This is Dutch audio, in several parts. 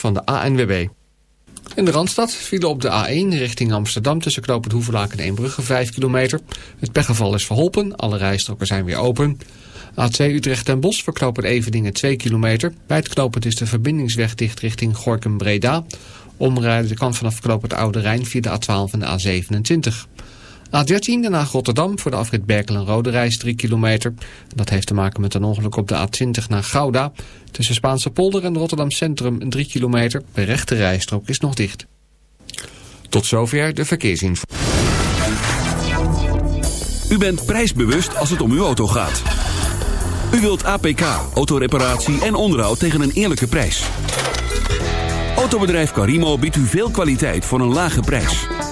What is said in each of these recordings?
van de ANWB. In de Randstad vielen op de A1 richting Amsterdam tussen knooppunt Hoevelaak en Eembrugge 5 kilometer. Het pechgeval is verholpen, alle rijstroken zijn weer open. A2 Utrecht en Bos verknopen Eveningen 2 kilometer. Bij het knooppunt is de verbindingsweg dicht richting Gorkum-Breda. Omrijden kan vanaf knooppunt Oude Rijn via de A12 en de A27. A13 daarna Rotterdam voor de afrit Berkel en Rode Reis 3 kilometer. Dat heeft te maken met een ongeluk op de A20 naar Gouda. Tussen Spaanse polder en Rotterdam Centrum 3 kilometer. De rechte rijstrook is nog dicht. Tot zover de verkeersinformatie. U bent prijsbewust als het om uw auto gaat. U wilt APK, autoreparatie en onderhoud tegen een eerlijke prijs. Autobedrijf Carimo biedt u veel kwaliteit voor een lage prijs.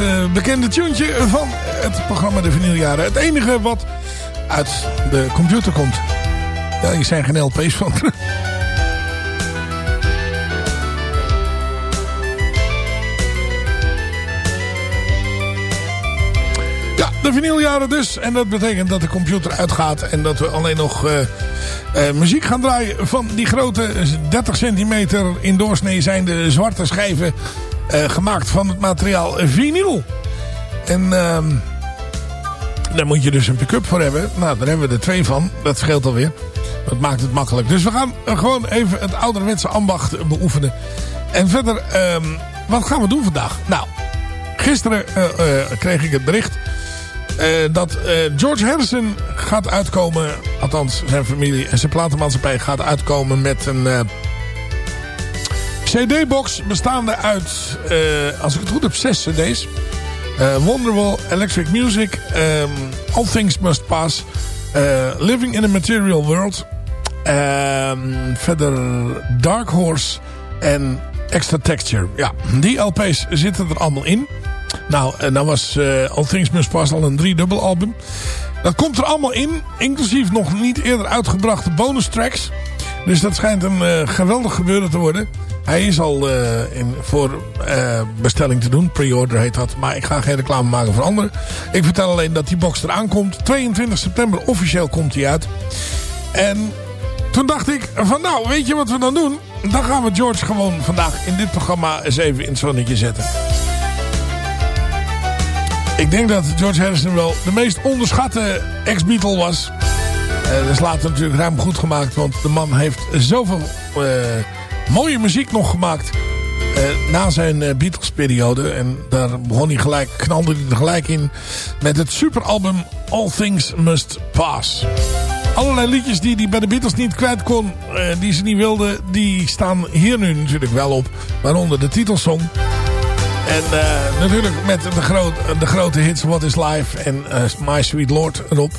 Uh, bekende tuentje van het programma De Vinyljaren. Het enige wat uit de computer komt. Ja, hier zijn geen LP's van. ja, de vinyljaren dus. En dat betekent dat de computer uitgaat. En dat we alleen nog uh, uh, muziek gaan draaien van die grote 30 centimeter in doorsnee zijnde zwarte schijven. Uh, gemaakt van het materiaal vinyl. En uh, daar moet je dus een pick-up voor hebben. Nou, daar hebben we er twee van. Dat scheelt alweer. Dat maakt het makkelijk. Dus we gaan gewoon even het ouderwetse ambacht beoefenen. En verder, um, wat gaan we doen vandaag? Nou, gisteren uh, kreeg ik het bericht... dat George Harrison gaat uitkomen... althans zijn familie en zijn platenmaatschappij gaat uitkomen met een CD-box bestaande uit, uh, als ik het goed heb, zes CD's. Uh, Wonderwall, Electric Music, um, All Things Must Pass, uh, Living in a Material World. Um, verder Dark Horse en Extra Texture. Ja, die LP's zitten er allemaal in. Nou, en dan was All Things Must Pass al een driedubbel album. Dat komt er allemaal in, inclusief nog niet eerder uitgebrachte bonus tracks. Dus dat schijnt een geweldig gebeuren te worden. Hij is al uh, in, voor uh, bestelling te doen. Pre-order heet dat. Maar ik ga geen reclame maken voor anderen. Ik vertel alleen dat die box eraan komt. 22 september officieel komt hij uit. En toen dacht ik van nou, weet je wat we dan doen? Dan gaan we George gewoon vandaag in dit programma eens even in het zonnetje zetten. Ik denk dat George Harrison wel de meest onderschatte ex-Beatle was. Uh, dat is later natuurlijk ruim goed gemaakt. Want de man heeft zoveel mooie muziek nog gemaakt. eh, na zijn eh, Beatles-periode. En daar begon hij gelijk, knalde hij er gelijk in met het superalbum All Things Must Pass. Allerlei liedjes die hij bij de Beatles niet kwijt kon, eh, die ze niet wilden, die staan hier nu natuurlijk wel op. Waaronder de titelsong. En natuurlijk met de, de grote hits What is Life en My Sweet Lord erop.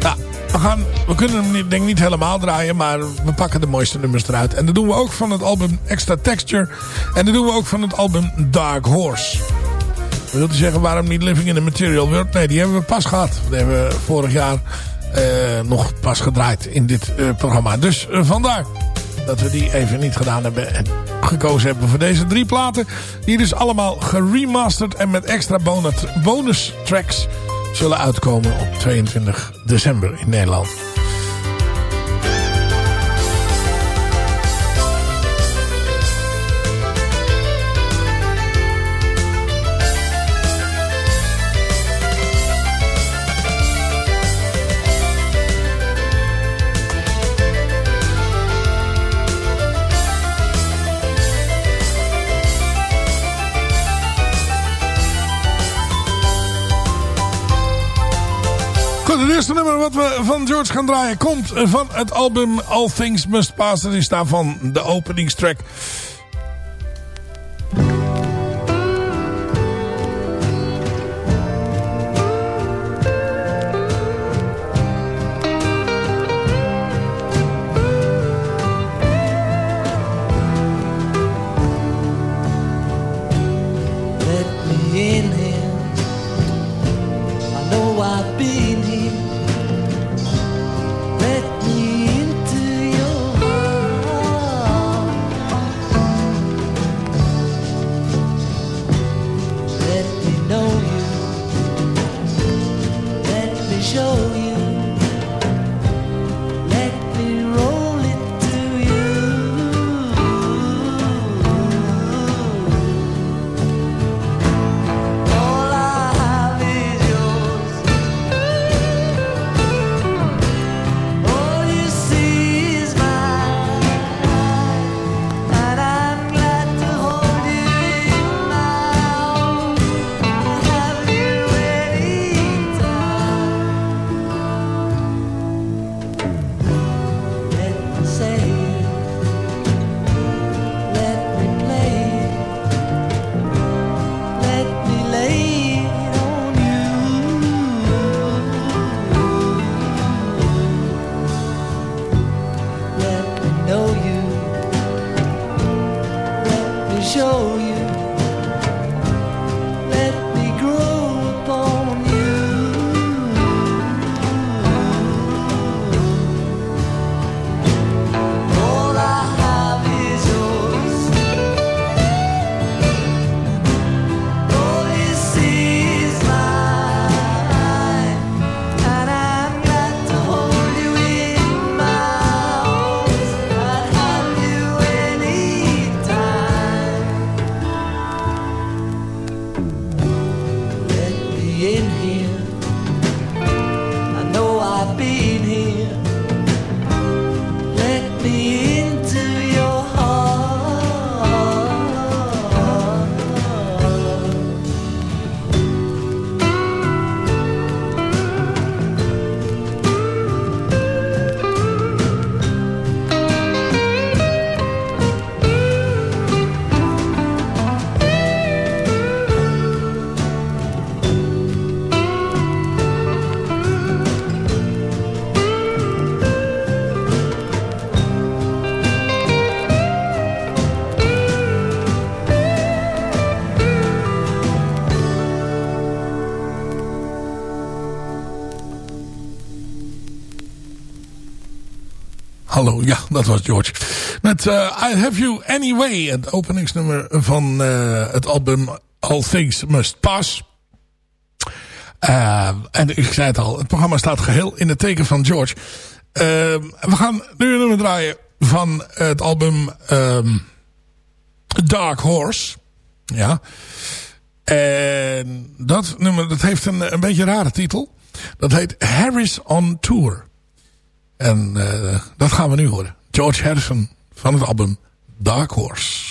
Ja, we, gaan, we kunnen hem niet, niet helemaal draaien, maar we pakken de mooiste nummers eruit. En dat doen we ook van het album Extra Texture. En dat doen we ook van het album Dark Horse. Wilt u zeggen, waarom niet Living in the Material World? Nee, die hebben we pas gehad. Die hebben we vorig jaar eh, nog pas gedraaid in dit eh, programma. Dus eh, vandaar dat we die even niet gedaan hebben. En gekozen hebben voor deze drie platen. Die dus allemaal geremasterd en met extra bonus, bonus tracks zullen uitkomen op 22 december in Nederland. Eerste nummer wat we van George gaan draaien komt van het album All Things Must Pass. Dat is daarvan de openingstrack. Hallo, ja, dat was George. Met eh, I Have You Anyway, het openingsnummer van eh, het album All Things Must Pass. Eh, en ik zei het al, het programma staat geheel in het teken van George. Eh, we gaan nu een nummer draaien van het album ehm, Dark Horse. Ja. En dat nummer, dat heeft een, een beetje een rare titel. Dat heet Harris on Tour. En uh, dat gaan we nu horen. George Harrison van het album Dark Horse.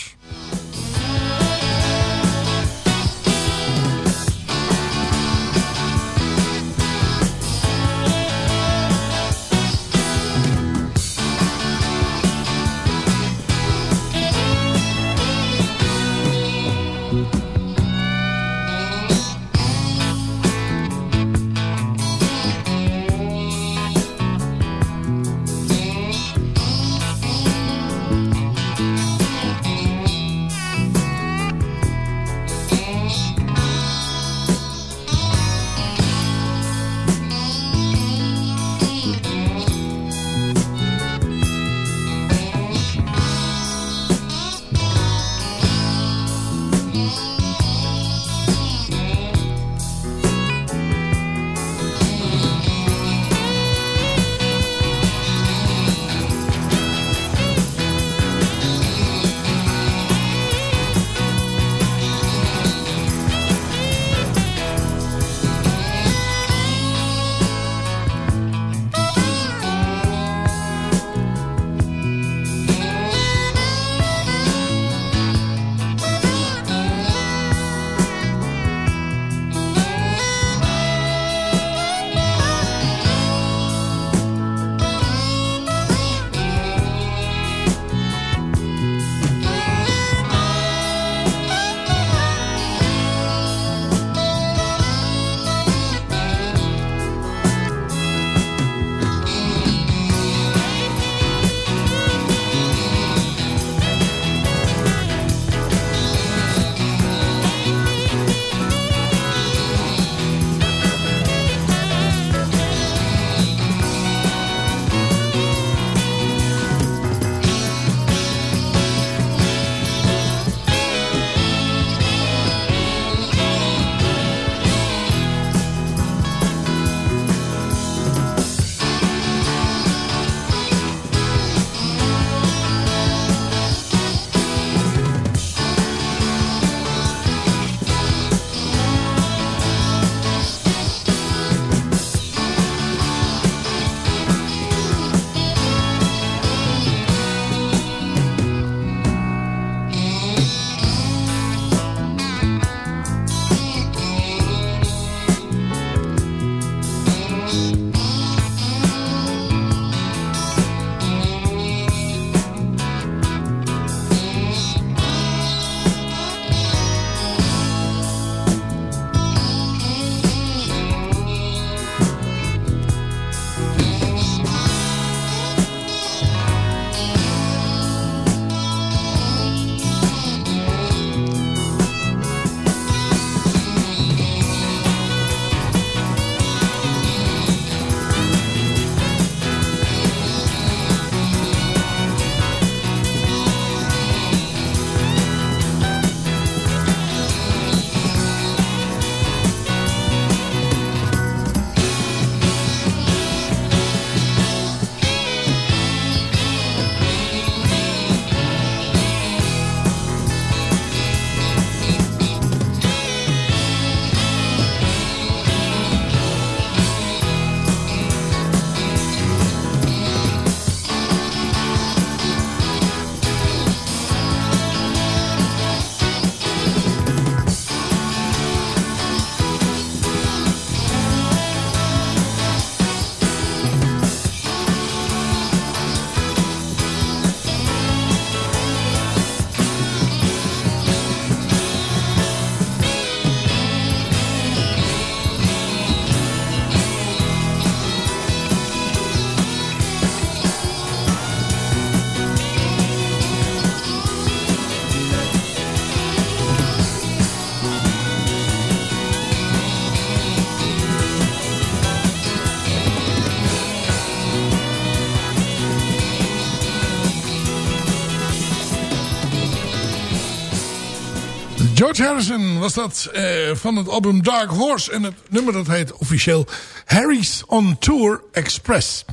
George Harrison was dat uh, van het album Dark Horse. En het nummer dat heet officieel Harry's on Tour Express.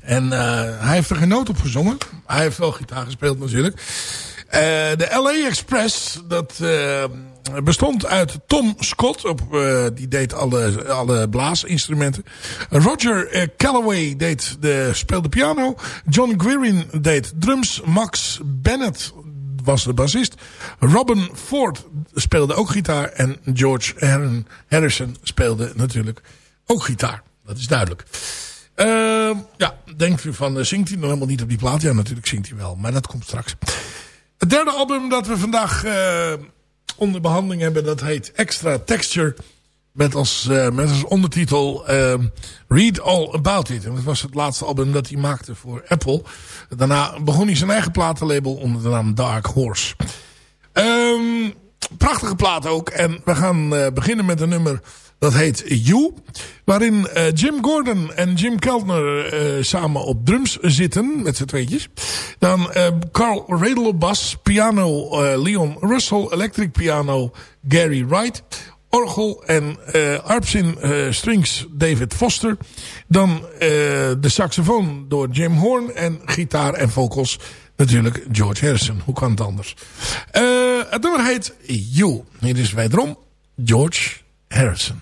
En uh, hij heeft er geen noot op gezongen. Hij heeft wel gitaar gespeeld natuurlijk. Uh, de LA Express, dat bestond uit Tom Scott. Op, die deed alle, alle blaasinstrumenten. Roger Calloway deed de, speelde piano. John Guerin deed drums. Max Bennett was de bassist. Robin Ford speelde ook gitaar. En George Harrison, speelde natuurlijk ook gitaar. Dat is duidelijk. Uh, ja, denkt u van, uh, zingt hij nog helemaal niet op die plaat? Ja, natuurlijk zingt hij wel, maar dat komt straks. Het derde album dat we vandaag uh, onder behandeling hebben, dat heet Extra Texture. Met als, uh, met als ondertitel Read All About It. En dat was het laatste album dat hij maakte voor Apple. Daarna begon hij zijn eigen platenlabel onder de naam Dark Horse. Um, prachtige plaat ook. En we gaan beginnen met een nummer dat heet You. Waarin uh, Jim Gordon en Jim Keltner samen op drums zitten. Met z'n tweetjes. Dan Carl Radel op bas. Piano Leon Russell. Electric piano Gary Wright. Orgel en arpsin strings David Foster. Dan de saxofoon door Jim Horn. En gitaar en vocals natuurlijk George Harrison. Hoe kan het anders? het nummer heet You. Hier is wederom George Harrison.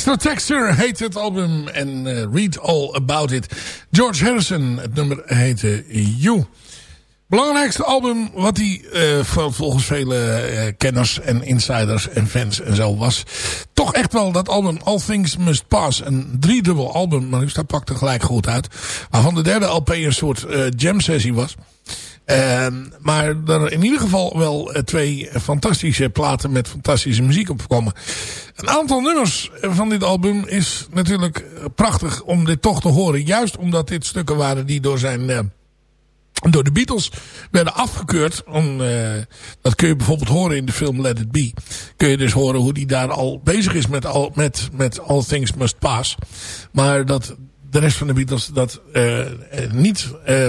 Extra Texture heet het album en uh, Read All About It. George Harrison, het nummer heette You. Belangrijkste album wat hij uh, volgens vele uh, kenners en insiders en fans en zo was. Toch echt wel dat album All Things Must Pass. Een driedubbel album, maar dat pakt er gelijk goed uit. Waarvan de derde LP een soort jam sessie was. Maar er in ieder geval wel twee fantastische platen met fantastische muziek op komen. Een aantal nummers van dit album is natuurlijk prachtig om dit toch te horen. Juist omdat dit stukken waren die door zijn door de Beatles werden afgekeurd. Om, dat kun je bijvoorbeeld horen in de film Let It Be. Kun je dus horen hoe die daar al bezig is met, al, met, met All Things Must Pass. Maar dat de rest van de Beatles dat niet uh,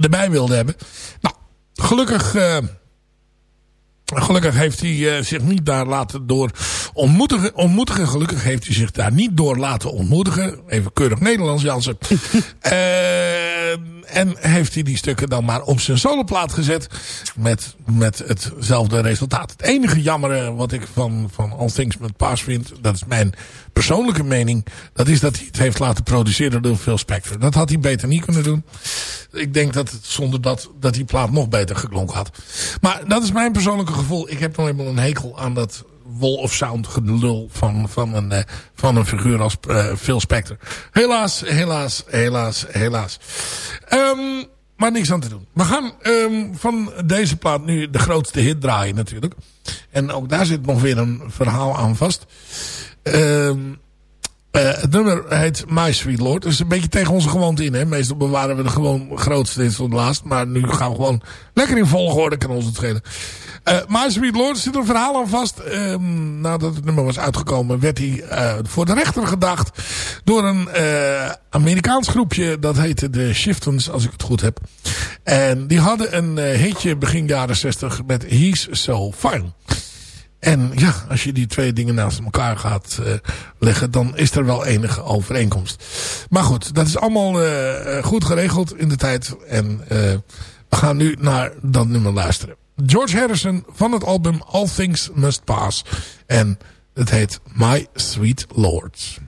erbij wilde hebben. Nou, gelukkig... Gelukkig heeft hij uh, zich niet daar laten door ontmoedigen, ontmoedigen. Gelukkig heeft hij zich daar niet door laten ontmoedigen. Even keurig Nederlands, Jansen. uh, en heeft hij die stukken dan maar op zijn soloplaat gezet. Met, met hetzelfde resultaat. Het enige jammere wat ik van, van All Things Met Pass vind. Dat is mijn persoonlijke mening. Dat is dat hij het heeft laten produceren door Phil Spector. Dat had hij beter niet kunnen doen. Ik denk dat het zonder dat, dat die plaat nog beter geklonken had. Maar dat is mijn persoonlijke gevoel. Ik heb nog eenmaal een hekel aan dat wall of sound gelul van, van, een, uh, van een figuur als uh, Phil Spector. Helaas, helaas, helaas, helaas. Um, maar niks aan te doen. We gaan um, van deze plaat nu de grootste hit draaien natuurlijk. En ook daar zit nog weer een verhaal aan vast. Um, uh, het nummer heet My Sweet Lord. Dat is een beetje tegen onze gewoonte in. Hè? Meestal bewaren we de gewoon grootste hits tot laatst. Maar nu gaan we gewoon lekker in volgorde. Kan ons het schelen. Uh, My Sweet Lord zit een verhaal aan vast. Um, nadat het nummer was uitgekomen werd hij uh, voor de rechter gedacht. Door een Amerikaans groepje. Dat heette de Shiftons als ik het goed heb. En die hadden een hitje begin jaren 60 met He's So Fine. En ja, als je die twee dingen naast elkaar gaat uh, leggen, dan is er wel enige overeenkomst. Maar goed, dat is allemaal uh, goed geregeld in de tijd. En we gaan nu naar dat nummer luisteren. George Harrison van het album All Things Must Pass. En het heet My Sweet Lords.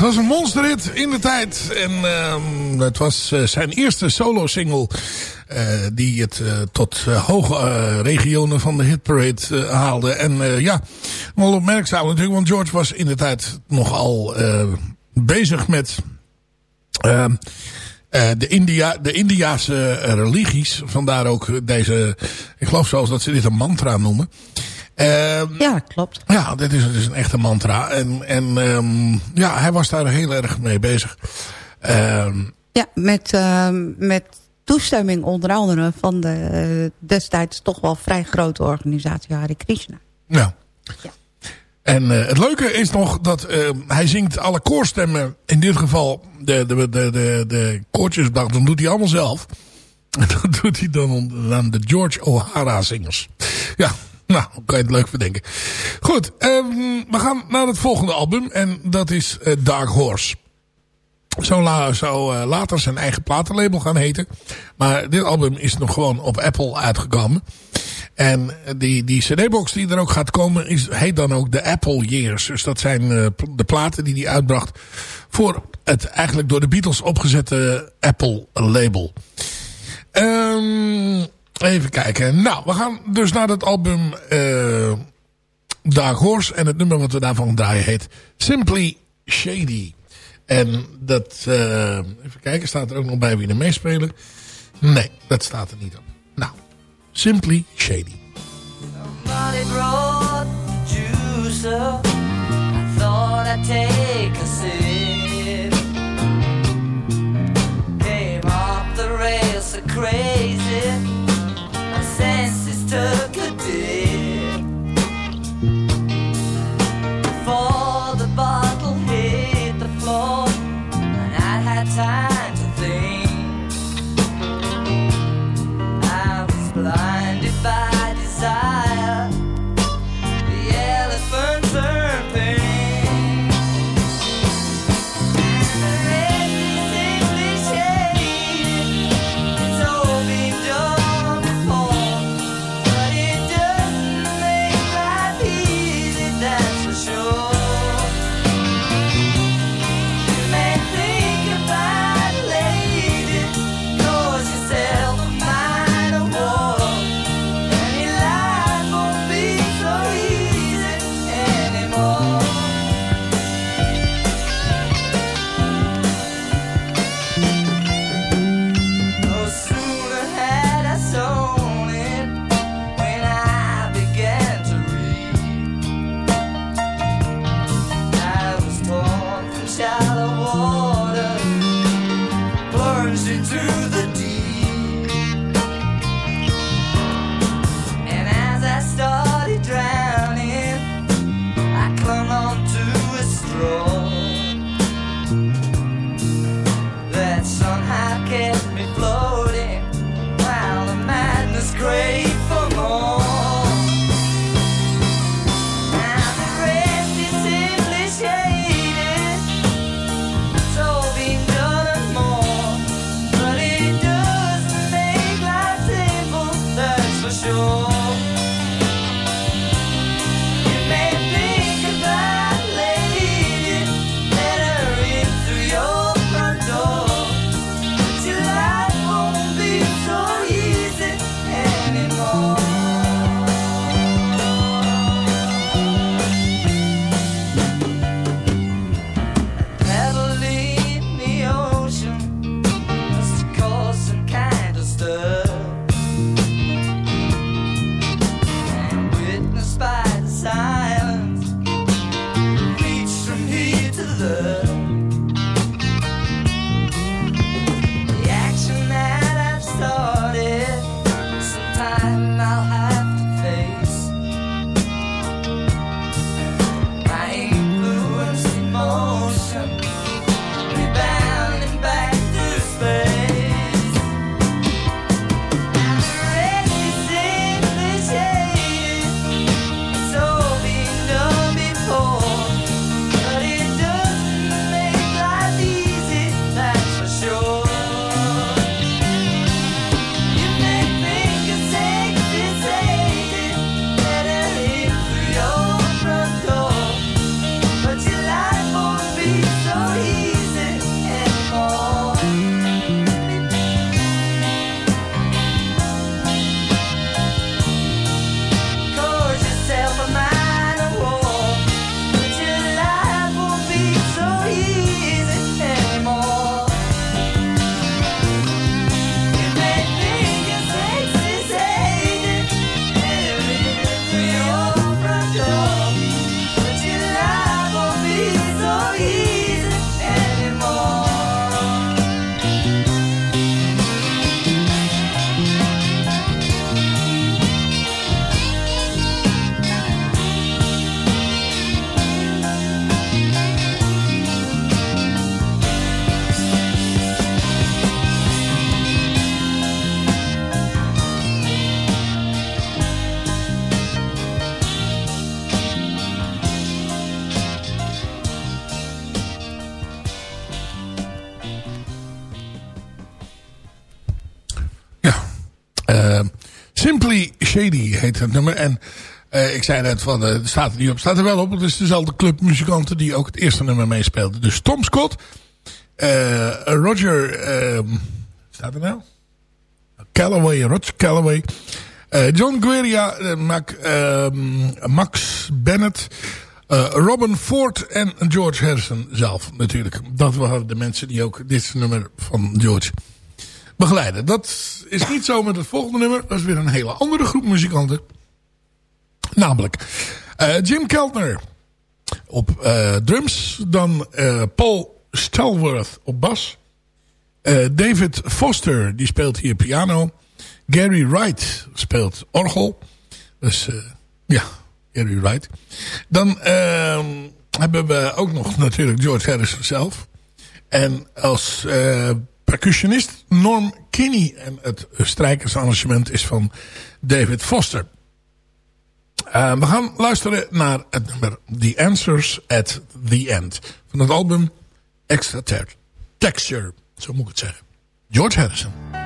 Het was een monsterhit in de tijd. En ehm, het was eh, zijn eerste solo-single... eh, die het eh, tot hoge regionen van de hitparade haalde. En ja, wel opmerkzaam natuurlijk... want George was in de tijd nogal bezig met... eh, de, India, de Indiaanse religies. Vandaar ook deze... Ik geloof zelfs dat ze dit een mantra noemen. Ehm, Ja, klopt. ja, dit is dus een echte mantra. En, en ehm, ja, hij was daar heel erg mee bezig. Ehm, Ja, met, met toestemming onder andere van de eh, destijds toch wel vrij grote organisatie Hare Krishna. ja. Ja. En eh, het leuke is nog dat hij zingt alle koorstemmen. In dit geval de, de, de, de, de koortjes, dan doet hij allemaal zelf. En dat doet hij dan aan de George O'Hara zingers. Ja, nou, kan je het leuk verdenken. Goed, ehm, we gaan naar het volgende album. En dat is eh, Dark Horse. Zou, la, zou eh, later zijn eigen platenlabel gaan heten. Maar dit album is nog gewoon op Apple uitgekomen. En die, die cd-box die er ook gaat komen is, heet dan ook de Apple Years. Dus dat zijn eh, de platen die hij uitbracht voor het eigenlijk door de Beatles opgezette Apple label. Ehm, even kijken. Nou, we gaan dus naar het album eh Dark. En het nummer wat we daarvan draaien heet Simply Shady. En dat, eh, even kijken, staat er ook nog bij wie er meespelen? Nee, dat staat er niet op. Nou, Simply Shady. Somebody brought juice up. I thought I'd take a sip. Came off the rails so crazy. Nummer. En eh, ik zei net van, het staat er niet op. Staat er wel op. Het is dezelfde club muzikanten die ook het eerste nummer meespeelden. Dus Tom Scott, eh, Roger, ehm, staat er nou? Callaway, Roger Callaway. John Gueria, Mac, ehm, Max Bennett, Robin Ford en George Harrison zelf natuurlijk. Dat waren de mensen die ook dit nummer van George begeleiden. Dat is niet zo met het volgende nummer. Dat is weer een hele andere groep muzikanten. Namelijk eh, Jim Keltner op eh, drums. Dan eh, Paul Stalworth op bas. David Foster, die speelt hier piano. Gary Wright speelt orgel. Dus ja, Gary Wright. Dan ehm, hebben we ook nog natuurlijk George Harrison zelf. En als percussionist Norm Kinney. En het strijkersarrangement is van David Foster. Eh, we gaan luisteren naar het nummer The Answers at the End. Van het album Extra Texture. Zo moet ik het zeggen. George Harrison.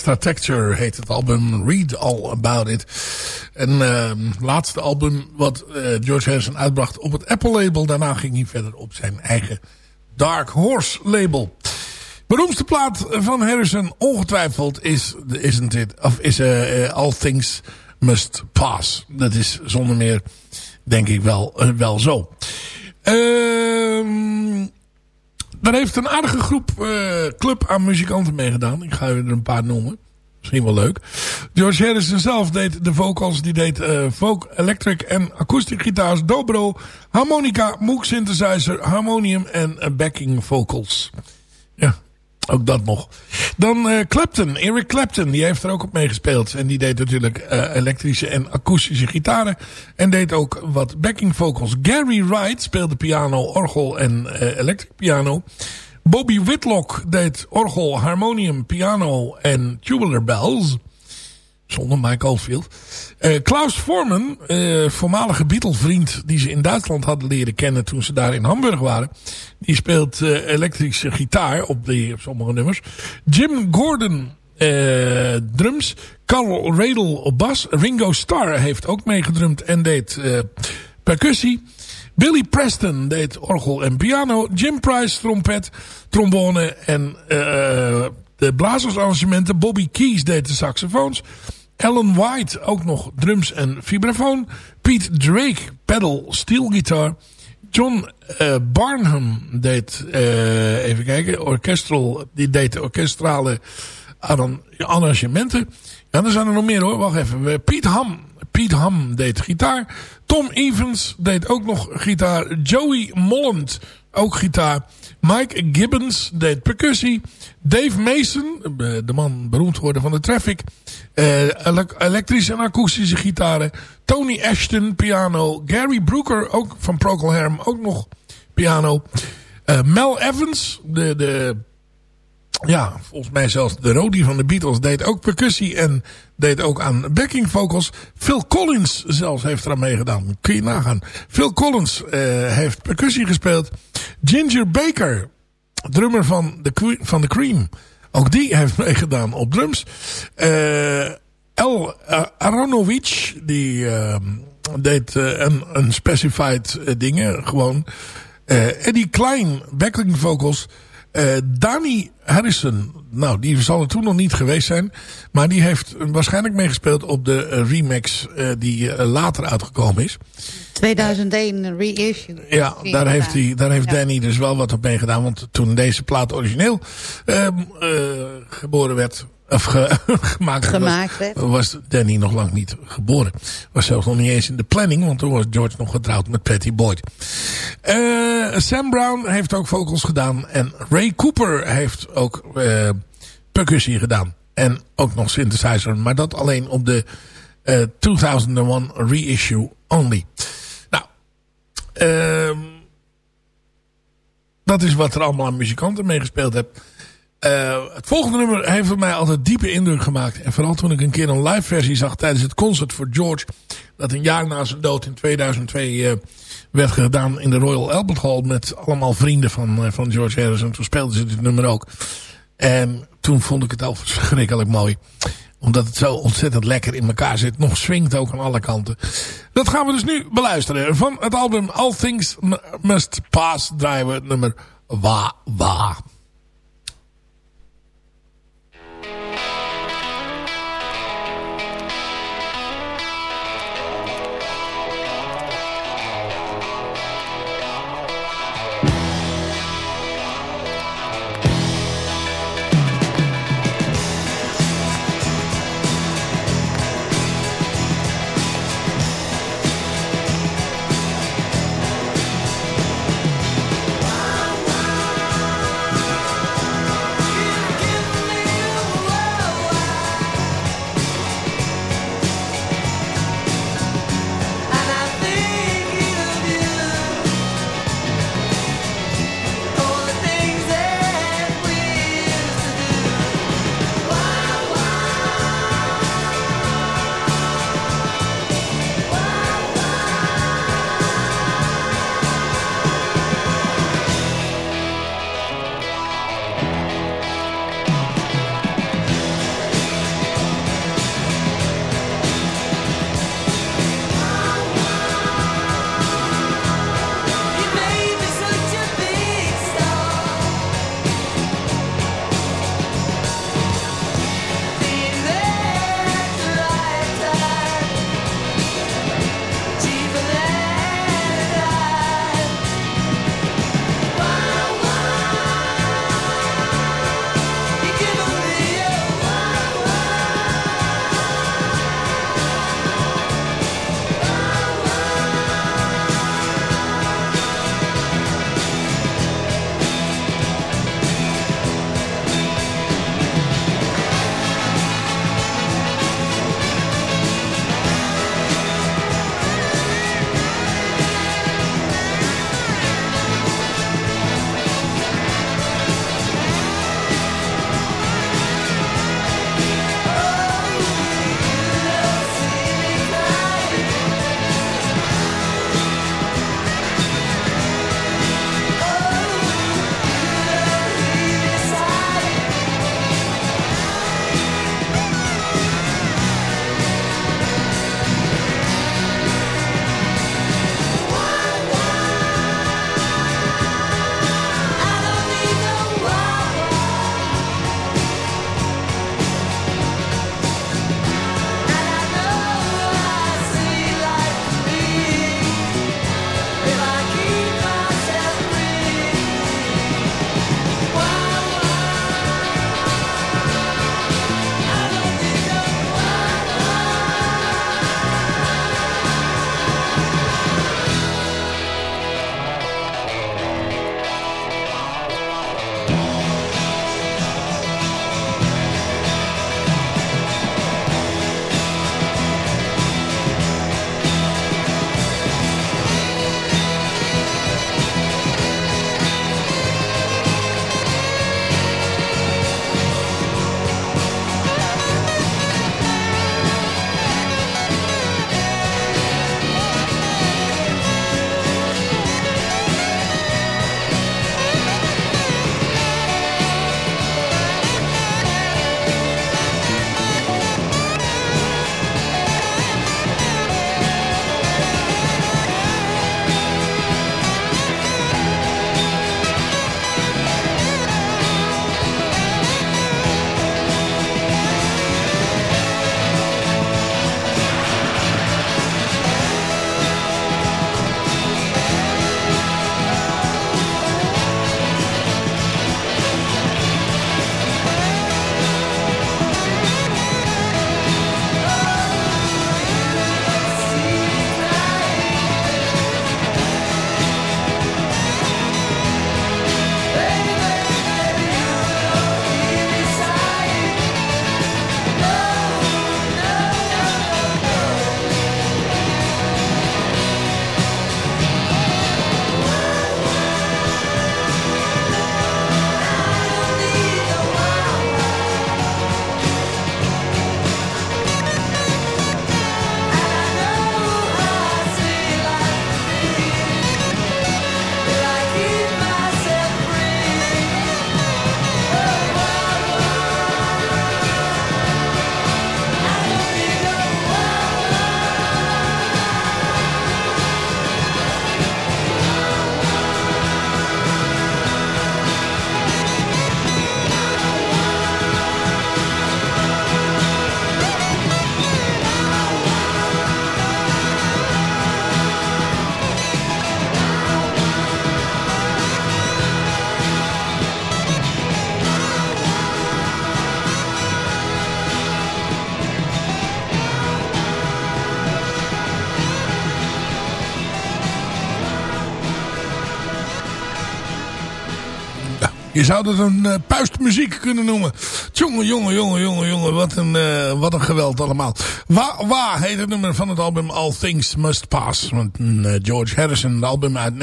Extra Texture heet het album. Read All About It. En ehm, laatste album wat eh, George Harrison uitbracht op het Apple label. Daarna ging hij verder op zijn eigen Dark Horse label. Beroemdste plaat van Harrison ongetwijfeld is, isn't it, of is eh, eh, All Things Must Pass. Dat is zonder meer, denk ik wel, wel zo. Ehm daar heeft een aardige groep eh, club aan muzikanten meegedaan. Ik ga er een paar noemen. Misschien wel leuk. George Harrison zelf deed de vocals. Die deed eh folk, electric en akoestiek gitaars. Dobro, harmonica, Moog synthesizer, harmonium en eh, backing vocals. Ja, ook dat nog. Dan eh, Clapton, Eric Clapton, die heeft er ook op meegespeeld. En die deed natuurlijk eh, elektrische en akoestische gitaren. En deed ook wat backing vocals. Gary Wright speelde piano, orgel en eh electric piano. Bobby Whitlock deed orgel, harmonium, piano en tubular bells. Zonder Mike Oldfield. Eh, Klaus Forman, eh, voormalige Beatle-vriend die ze in Duitsland hadden leren kennen toen ze daar in Hamburg waren. Die speelt eh, elektrische gitaar op, op sommige nummers. Jim Gordon, drums. Carl Radel op bas. Ringo Starr heeft ook meegedrumd en deed percussie. Billy Preston deed orgel en piano. Jim Price trompet, trombone en de blazersarrangementen. Bobby Keys deed de saxofoons. Alan White ook nog drums en vibrafoon. Pete Drake pedal steel guitar. John eh, Barnum deed, eh, even kijken, orchestral, die deed de orkestrale arran- arrangementen. Ja, er zijn er nog meer hoor, wacht even. Eh, Piet Ham, Piet Ham deed gitaar. Tom Evans deed ook nog gitaar. Joey Molland, ook gitaar. Mike Gibbons deed percussie. Dave Mason, eh, de man beroemd geworden van de Traffic. eh, ele- elektrische en akoestische gitaren. Tony Ashton, piano. Gary Brooker, ook van Procol Harum, ook nog piano. Eh, Mel Evans, de, de, ja, volgens mij zelfs de Rodi van de Beatles deed ook percussie en deed ook aan backing vocals. Phil Collins zelfs heeft eraan meegedaan. Kun je nagaan. Phil Collins eh, heeft percussie gespeeld. Ginger Baker, drummer van de, van de Cream. Ook die heeft meegedaan op drums. Eh El eh, Aronovic, die deed een, een specified eh, dingen. Gewoon. Eddie Klein, backing vocals. Eh Danny Harrison, nou die zal er toen nog niet geweest zijn. Maar die heeft waarschijnlijk meegespeeld op de eh, remix eh, die later uitgekomen is. 2001 een reissue. Ja, daar heeft, hij, daar heeft Ja. Danny dus wel wat op meegedaan. Want toen deze plaat origineel ehm, eh, geboren werd, of ge- gemaakt, Gemaakt was, werd. was Danny nog lang niet geboren. Was zelfs nog niet eens in de planning, want toen was George nog getrouwd met Patty Boyd. Eh, Sam Brown heeft ook vocals gedaan. En Ray Cooper heeft ook eh, percussie gedaan. En ook nog synthesizer. Maar dat alleen op de eh 2001 reissue only. Nou, ehm dat is wat er allemaal aan muzikanten meegespeeld heb. Eh, het volgende nummer heeft voor mij altijd diepe indruk gemaakt. En vooral toen ik een keer een live versie zag tijdens het Concert for George. Dat een jaar na zijn dood in 2002 eh, werd gedaan in de Royal Albert Hall. Met allemaal vrienden van, eh, van George Harrison. Toen speelden ze dit nummer ook. En toen vond ik het al verschrikkelijk mooi. Omdat het zo ontzettend lekker in elkaar zit. Nog swingt ook aan alle kanten. Dat gaan we dus nu beluisteren. Van het album All Things Must Pass draaien we nummer Wa Wa. Je zou dat een uh, puistmuziek kunnen noemen. Jongen, jongen, jongen, jongen, jongen. Wat een, uh, wat een geweld allemaal. Wa, wa heet het nummer van het album All Things Must Pass. Want uh, George Harrison, het album uit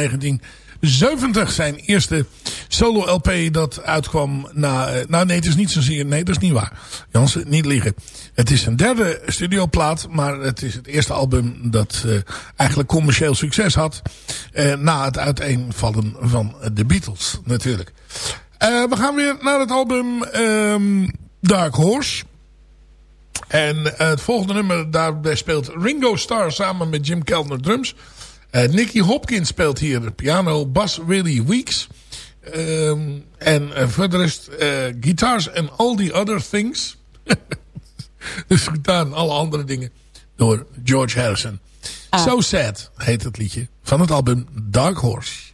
1970. Zijn eerste solo LP dat uitkwam na... nou nee, het is niet zozeer... Nee, dat is niet waar. Jans, niet liegen. Het is een derde studioplaat. Maar het is het eerste album dat eigenlijk commercieel succes had. na het uiteenvallen van de Beatles natuurlijk. We gaan weer naar het album um, Dark Horse. En het volgende nummer, daarbij speelt Ringo Starr samen met Jim Keltner drums. Uh, Nicky Hopkins speelt hier de piano, Bas Willie Weeks. Um, en voor de rest guitars and all the other things. dus gedaan, alle andere dingen, door George Harrison. Ah. So Sad heet het liedje van het album Dark Horse.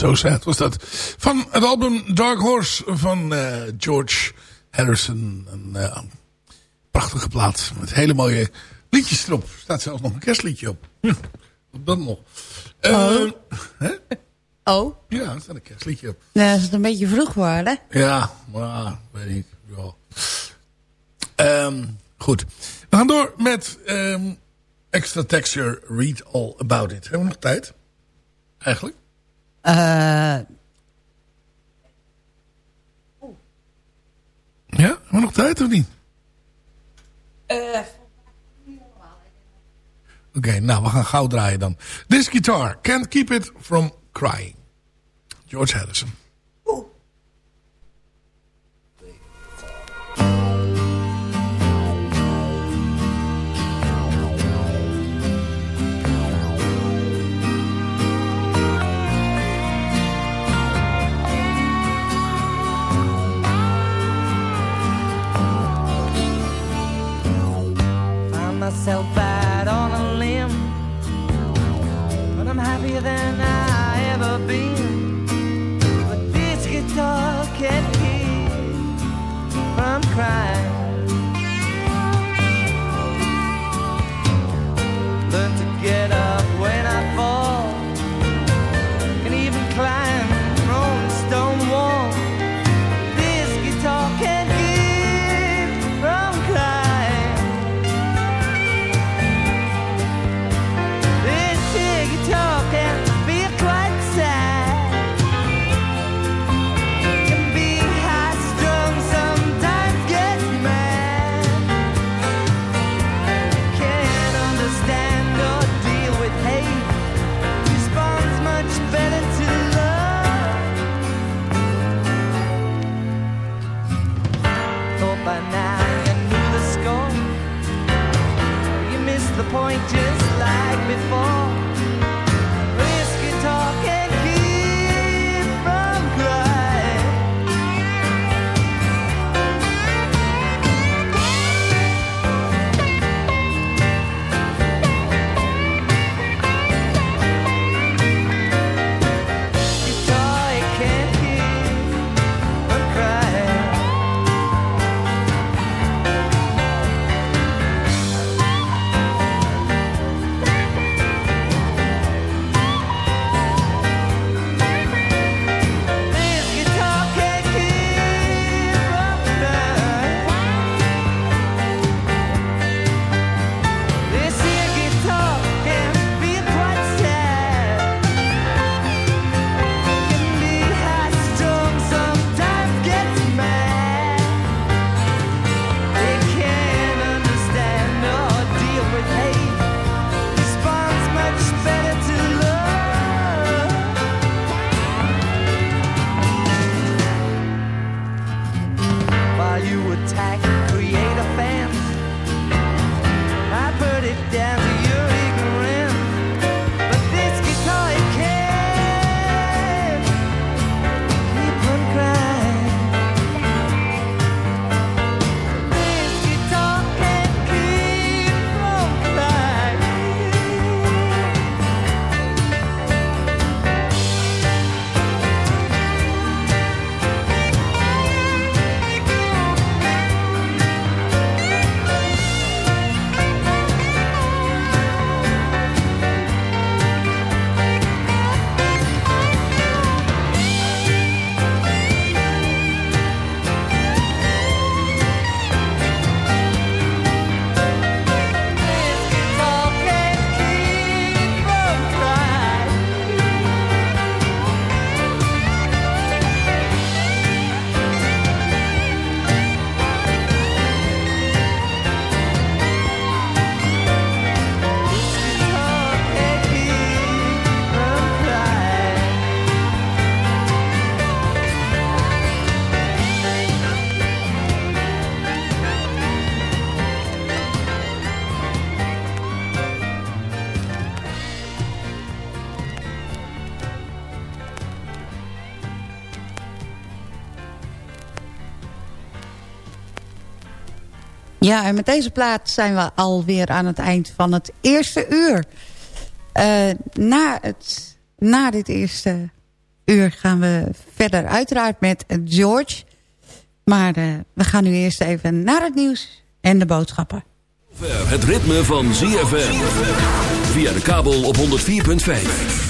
So sad was dat. Van het album Dark Horse van eh, George Harrison. Een eh, prachtige plaat met hele mooie liedjes erop. Er staat zelfs nog een kerstliedje op. Hm, op dat nog. Eh, Oh. Hè? Oh, Ja, er staat een kerstliedje op. nou, dat is een beetje vroeg hè? Ja, maar weet ik. Ja. Ehm, goed. We gaan door met ehm, Extra Texture Read All About It. Hebben we nog tijd? Eigenlijk? Eh, Ja? We nog tijd of niet? Oké, nou, we gaan gauw draaien dan. This guitar can't keep it from crying. George Harrison. Myself out on a limb, but I'm happier than I ever been. But this guitar can't keep from crying. Learn to get up Ja, en met deze plaat zijn we alweer aan het eind van het eerste uur. Eh, na, het, na dit eerste uur gaan we verder uiteraard met George. Maar eh, we gaan nu eerst even naar het nieuws en de boodschappen. Het ritme van ZFM. Via de kabel op 104.5.